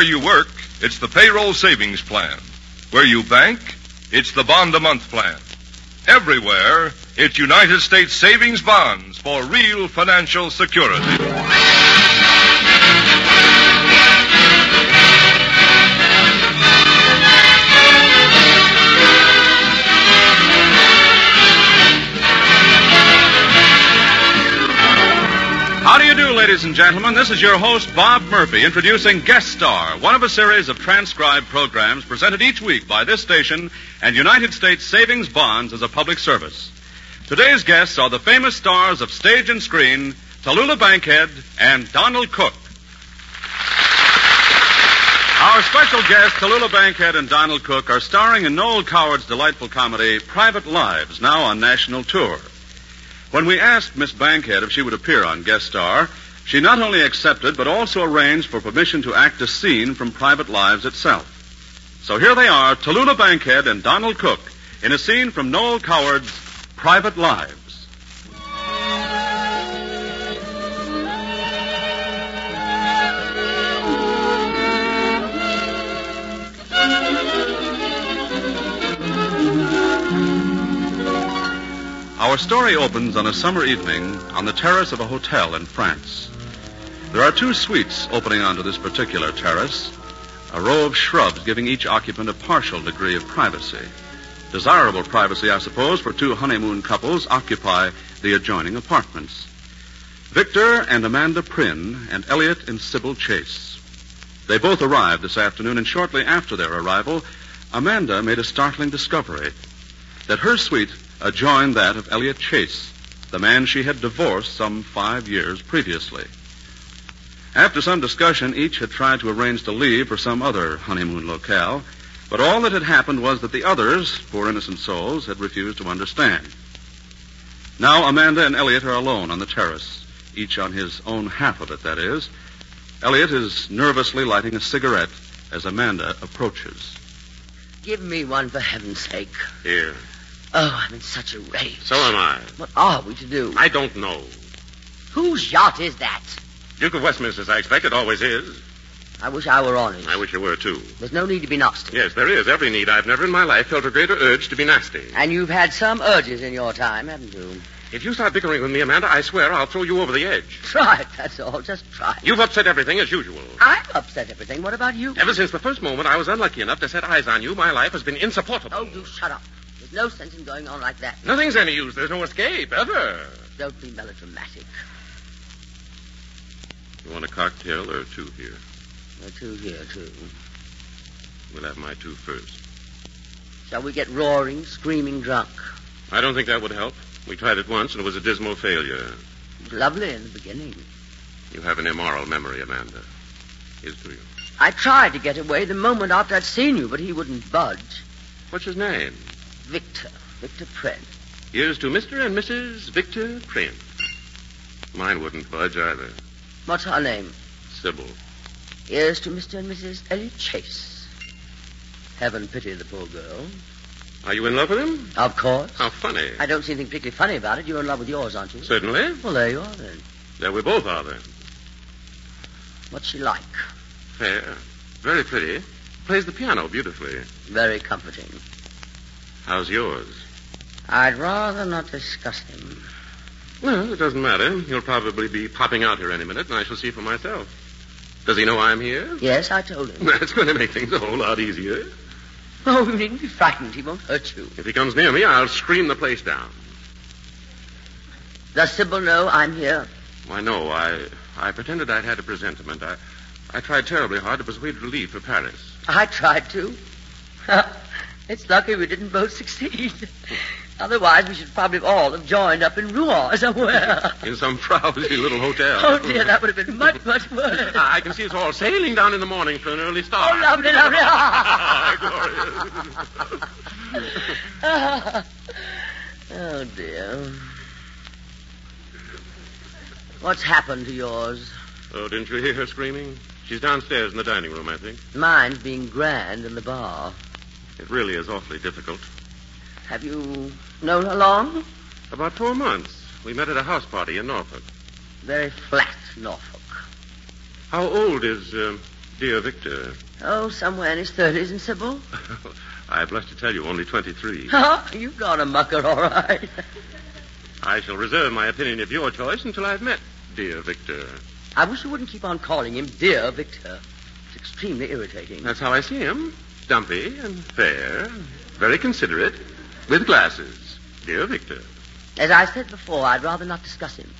Where you work, it's the payroll savings plan. Where you bank, it's the bond a month plan. Everywhere, it's United States savings bonds for real financial security. Ladies and gentlemen? This is your host, Bob Murphy, introducing Guest Star, one of a series of transcribed programs presented each week by this station and United States Savings Bonds as a public service. Today's guests are the famous stars of stage and screen, Tallulah Bankhead and Donald Cook. Our special guests, Tallulah Bankhead and Donald Cook, are starring in Noel Coward's delightful comedy, Private Lives, now on national tour. When we asked Miss Bankhead if she would appear on Guest Star, she not only accepted, but also arranged for permission to act a scene from Private Lives itself. So here they are, Tallulah Bankhead and Donald Cook, in a scene from Noel Coward's Private Lives. Our story opens on a summer evening on the terrace of a hotel in France. There are two suites opening onto this particular terrace, a row of shrubs giving each occupant a partial degree of privacy. Desirable privacy, I suppose, for two honeymoon couples occupy the adjoining apartments. Victor and Amanda Prynne and Elliot and Sybil Chase. They both arrived this afternoon, and shortly after their arrival, Amanda made a startling discovery that her suite adjoined that of Elliot Chase, the man she had divorced some five years previously. After some discussion, each had tried to arrange to leave for some other honeymoon locale, but all that had happened was that the others, poor innocent souls, had refused to understand. Now Amanda and Elliot are alone on the terrace, each on his own half of it, that is. Elliot is nervously lighting a cigarette as Amanda approaches. Give me one for heaven's sake. Here. Oh, I'm in such a rage. So am I. What are we to do? I don't know. Whose yacht is that? Duke of Westminster's, I expect it always is. I wish I were on it. I wish you were, too. There's no need to be nasty. Yes, there is. Every need. I've never in my life felt a greater urge to be nasty. And you've had some urges in your time, haven't you? If you start bickering with me, Amanda, I swear I'll throw you over the edge. Try it, that's all. Just try it. You've upset everything as usual. I've upset everything. What about you? Ever since the first moment I was unlucky enough to set eyes on you, my life has been insupportable. Oh, you shut up. There's no sense in going on like that. Nothing's any use. There's no escape, ever. Don't be melodramatic. You want a cocktail or two here? There are two here, too. We'll have my two first. Shall we get roaring, screaming drunk? I don't think that would help. We tried it once, and it was a dismal failure. It was lovely in the beginning. You have an immoral memory, Amanda. Here's to you. I tried to get away the moment after I'd seen you, but he wouldn't budge. What's his name? Victor. Victor Prynne. Here's to Mr. and Mrs. Victor Prynne. Mine wouldn't budge either. What's her name? Sybil. Here's to Mr. and Mrs. Elliot Chase. Heaven pity the poor girl. Are you in love with him? Of course. How funny. I don't see anything particularly funny about it. You're in love with yours, aren't you? Certainly. Well, there you are, then. There we both are, then. What's she like? Fair. Very pretty. Plays the piano beautifully. Very comforting. How's yours? I'd rather not discuss him. Well, it doesn't matter. He'll probably be popping out here any minute, and I shall see for myself. Does he know I'm here? Yes, I told him. That's going to make things a whole lot easier. Oh, you needn't be frightened. He won't hurt you. If he comes near me, I'll scream the place down. Does Sybil know I'm here? Why, no, I I pretended I'd had a presentiment. I I tried terribly hard to persuade her to leave for Paris. I tried to. it's lucky we didn't both succeed. Otherwise, we should probably all have joined up in Rouen somewhere. In some frowsy little hotel. Oh, dear, that would have been much, much worse. I can see us all sailing down in the morning for an early start. Oh, lovely, lovely. Glorious. oh, dear. What's happened to yours? Oh, didn't you hear her screaming? She's downstairs in the dining room, I think. Mine's being grand in the bar. It really is awfully difficult. Have you known her long? About four months. We met at a house party in Norfolk. Very flat, Norfolk. How old is uh, Dear Victor, Oh, somewhere in his thirties and Sybil. I blush to tell you, only 23. Oh, you've got a mucker, all right. I shall reserve my opinion of your choice until I've met dear Victor. I wish you wouldn't keep on calling him dear Victor. It's extremely irritating. That's how I see him. Dumpy and fair, very considerate, with glasses. Dear Victor. As I said before, I'd rather not discuss him.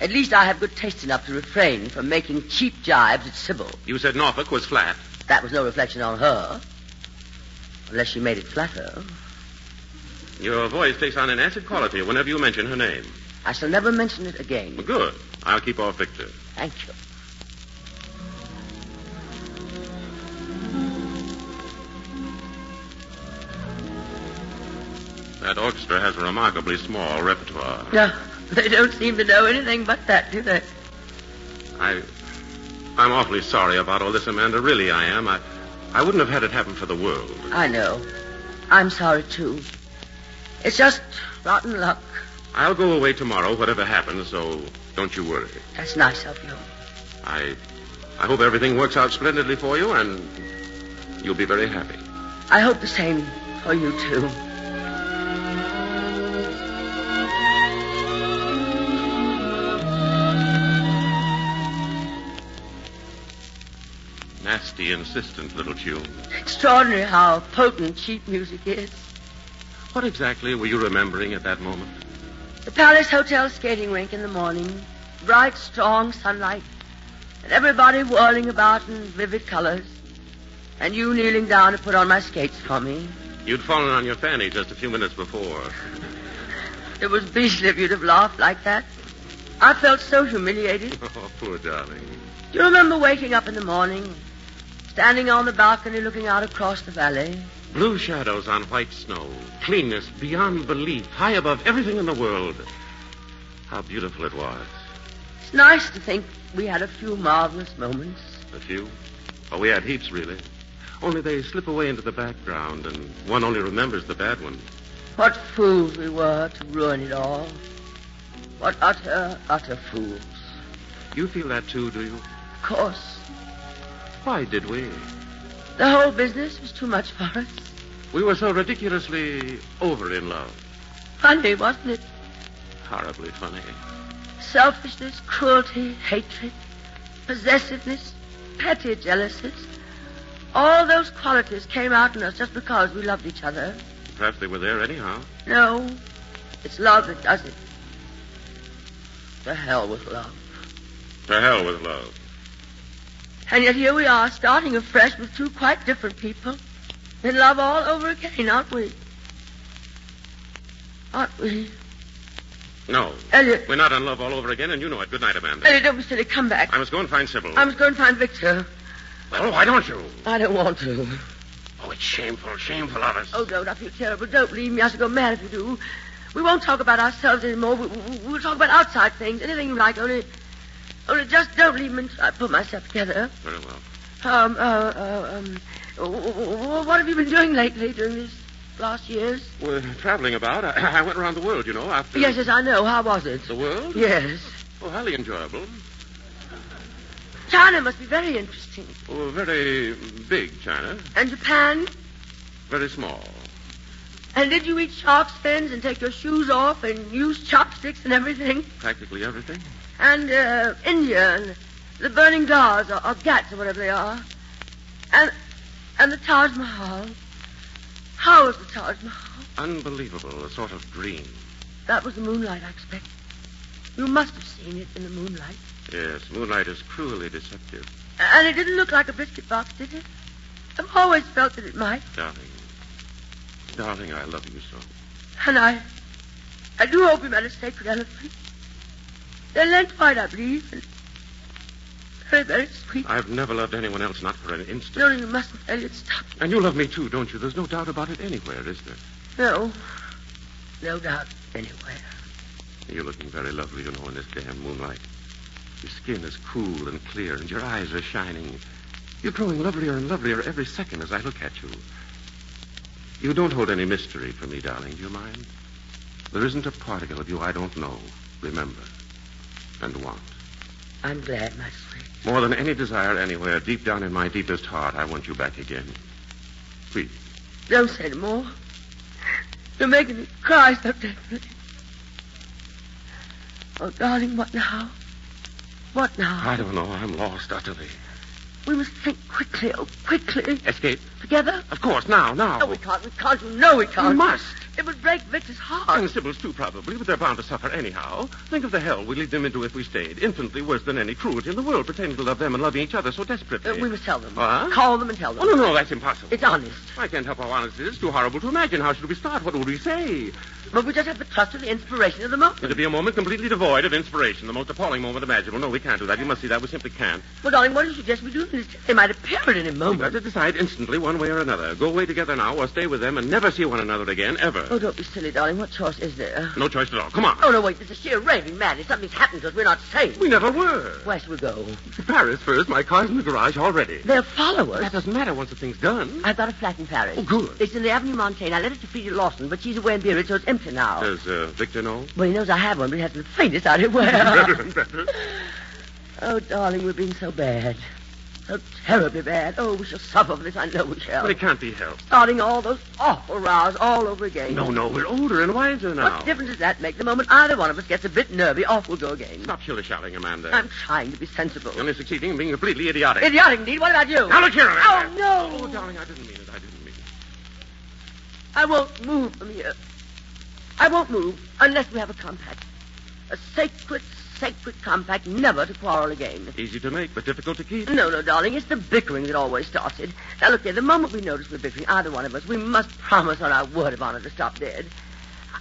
At least I have good taste enough to refrain from making cheap jibes at Sybil. You said Norfolk was flat. That was no reflection on her. Unless she made it flatter. Your voice takes on an acid quality whenever you mention her name. I shall never mention it again. Good. I'll keep off Victor. Thank you. That orchestra has a remarkably small repertoire. No, they don't seem to know anything but that, do they? I, I'm awfully sorry about all this, Amanda. Really, I am. I, I wouldn't have had it happen for the world. I know. I'm sorry, too. It's just rotten luck. I'll go away tomorrow, whatever happens, so don't you worry. That's nice of you. I, I hope everything works out splendidly for you, and you'll be very happy. I hope the same for you, too. Nasty, insistent little tune. Extraordinary how potent cheap music is. What exactly were you remembering at that moment? The Palace Hotel skating rink in the morning, bright, strong sunlight, and everybody whirling about in vivid colors, and you kneeling down to put on my skates for me. You'd fallen on your fanny just a few minutes before. It was beastly if you'd have laughed like that. I felt so humiliated. Oh, poor darling. Do you remember waking up in the morning, standing on the balcony looking out across the valley? Blue shadows on white snow. Cleanness beyond belief. High above everything in the world. How beautiful it was. It's nice to think we had a few marvelous moments. A few. Oh, we had heaps, really. Only they slip away into the background, and one only remembers the bad ones. What fools we were to ruin it all. What utter, utter fools. You feel that too, do you? Of course. Why did we? The whole business was too much for us. We were so ridiculously over in love. Funny, wasn't it? Horribly funny. Selfishness, cruelty, hatred, possessiveness, petty jealousies. All those qualities came out in us just because we loved each other. Perhaps they were there anyhow. No, it's love that does it. To hell with love. To hell with love. And yet here we are, starting afresh with two quite different people. In love all over again, aren't we? Aren't we? No. Elliot, We're not in love all over again, and you know it. Good night, Amanda. Elliot, don't be silly. Come back. I must go and find Sybil. I must go and find Victor. Well, why don't you? I don't want to. Oh, it's shameful, shameful of us. Oh, don't. I feel terrible. Don't leave me. I shall go mad if you do. We won't talk about ourselves anymore. We, we, we'll talk about outside things. Anything you like. Only, only just don't leave me until I put myself together. Very well. Um, uh, uh, um, what have you been doing lately during these last years? We're traveling about. I, I went around the world, you know, after... Yes, yes, I know. How was it? The world? Yes. Oh, highly enjoyable. China must be very interesting. Oh, very big, China. And Japan? Very small. And did you eat shark's fins and take your shoes off and use chopsticks and everything? Practically everything. And uh, India and the burning Dars or, or Ghats or whatever they are. And and the Taj Mahal. How was the Taj Mahal? Unbelievable. A sort of dream. That was the moonlight, I expect. You must have seen it in the moonlight. Yes, moonlight is cruelly deceptive. And it didn't look like a biscuit box, did it? I've always felt that it might. Darling. Darling, I love you so. And I, I do hope you met a sacred elephant. They're lent white, I believe, and very, very sweet. I've never loved anyone else, not for an instant. No, you mustn't, Elliot. Stop. And you love me too, don't you? There's no doubt about it anywhere, is there? No. No doubt anywhere. You're looking very lovely, you know, in this damn moonlight. Your skin is cool and clear, and your eyes are shining. You're growing lovelier and lovelier every second as I look at you. You don't hold any mystery for me, darling, do you mind? There isn't a particle of you I don't know, remember, and want. I'm glad, my sweet. More than any desire anywhere, deep down in my deepest heart, I want you back again. Please. Don't say no more. You're making me cry so desperately. Oh, darling, what now? What now? I don't know. I'm lost utterly. We must think quickly, oh, quickly. Escape? Together? Of course, now, now. No, we can't, we can't. You know we can't. We must. It would break Victor's heart. And Sybil's too, probably, but they're bound to suffer anyhow. Think of the hell we'd lead them into if we stayed. Infinitely worse than any cruelty in the world, pretending to love them and loving each other so desperately. Uh, we must tell them. What? Call them and tell them. Oh, no, no, that's impossible. It's honest. I can't help how honest it is. Too horrible to imagine. How should we start? What would we say? But we just have to trust to the inspiration of the moment. It'll be a moment completely devoid of inspiration, the most appalling moment imaginable. No, we can't do that. You must see that. We simply can't. Well, darling, what do you suggest we do? They might appear at any moment. We've got to decide instantly one way or another. Go away together now or stay with them and never see one another again, ever. Oh, don't be silly, darling. What choice is there? No choice at all. Come on. Oh, no, wait. This is sheer raving madness. Something's happened to us. We're not safe. We never were. Where shall we go? To Paris first. My car's in the garage already. They'll follow us. That doesn't matter once the thing's done. I've got a flat in Paris. Oh, good. It's in the Avenue Montaigne. I let it to Frida Lawson, but she's away in Biarritz, so it's empty now. Does uh, Victor know? well, he knows I have one, but he hasn't the faintest idea where. better and better. oh, darling, we're being so bad. So terribly bad. Oh, we shall suffer for this. I know we shall. But it can't be helped. Starting all those awful rows all over again. No, no, we're older and wiser now. What difference does that make? The moment either one of us gets a bit nervy, off we'll go again. Stop shilly-shallying, Amanda. I'm trying to be sensible. You're only succeeding in being completely idiotic. Idiotic indeed. What about you? Now look here, Amanda. Oh, no. Oh, darling, I didn't mean it. I didn't mean it. I won't move from here. I won't move unless we have a compact. A sacred, sacred compact never to quarrel again. Easy to make, but difficult to keep. No, no, darling, it's the bickering that always starts it. Now, look here, the moment we notice we're bickering, either one of us, we must promise on our word of honor to stop dead.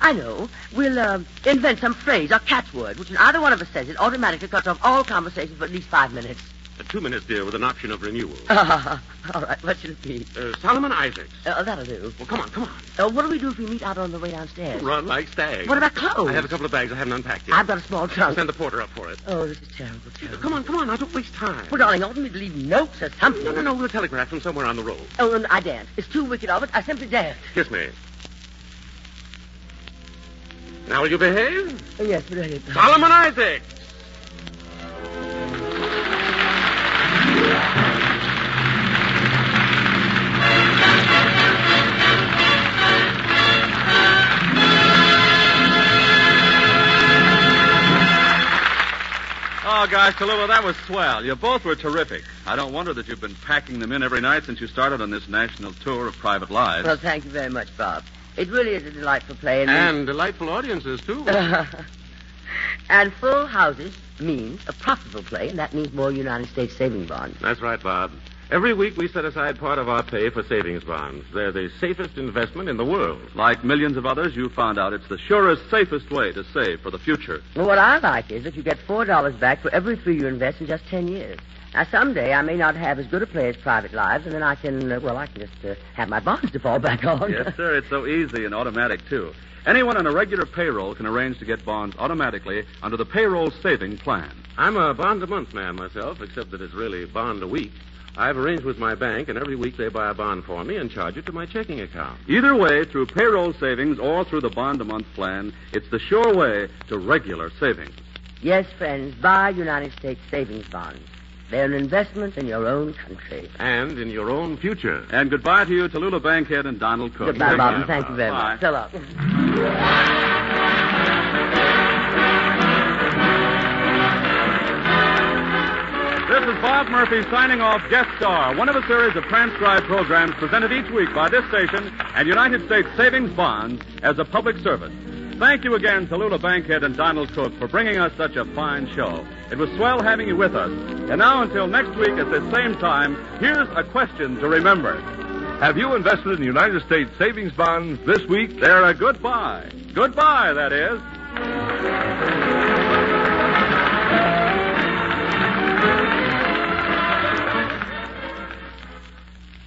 I know. We'll uh, invent some phrase or catchword, which when either one of us says it automatically cuts off all conversation for at least five minutes. Uh, two minutes, dear, with an option of renewal. all right, what should it be? Uh, Solomon Isaacs. Uh, that'll do. Well, come on, come on. Uh, what do we do if we meet out on the way downstairs? Run like stags. What about clothes? I have a couple of bags I haven't unpacked yet. I've got a small trunk. Send the porter up for it. Oh, this is terrible, terrible. Come on, come on. Now, don't waste time. Well, darling, oughtn't we to leave notes or something? No, no, no. We'll telegraph from somewhere on the road. Oh, and I daren't. It's too wicked of it. I simply daren't. Kiss me. Now, will you behave? Oh, yes, anyway. Solomon Isaacs. Oh, gosh, Tallulah, that was swell. You both were terrific. I don't wonder that you've been packing them in every night since you started on this national tour of private lives. Well, thank you very much, Bob. It really is a delightful play. And, And delightful audiences, too. and full houses means a profitable play, and that means more United States saving bonds. That's right, Bob. Every week we set aside part of our pay for savings bonds. They're the safest investment in the world. Like millions of others, you found out it's the surest, safest way to save for the future. Well, what I like is that you get four dollars back for every three you invest in just ten years. Now, someday I may not have as good a play as Private Lives, and then I can, uh, well, I can just uh, have my bonds to fall back on. yes, sir. It's so easy and automatic, too. Anyone on a regular payroll can arrange to get bonds automatically under the payroll saving plan. I'm a bond a month man myself, except that it's really bond a week. I've arranged with my bank, and every week they buy a bond for me and charge it to my checking account. Either way, through payroll savings or through the bond a month plan, it's the sure way to regular savings. Yes, friends, buy United States savings bonds. They're an investment in your own country. And in your own future. And goodbye to you, Tallulah Bankhead and Donald Cook. Goodbye, Bob, and thank you very Bye. much. So long. Bob Murphy signing off guest star, one of a series of transcribed programs presented each week by this station and United States Savings Bonds as a public service. Thank you again, Tallulah Bankhead and Donald Cook, for bringing us such a fine show. It was swell having you with us. And now, until next week at this same time, here's a question to remember. Have you invested in United States savings bonds this week? They're a goodbye. Goodbye, that is.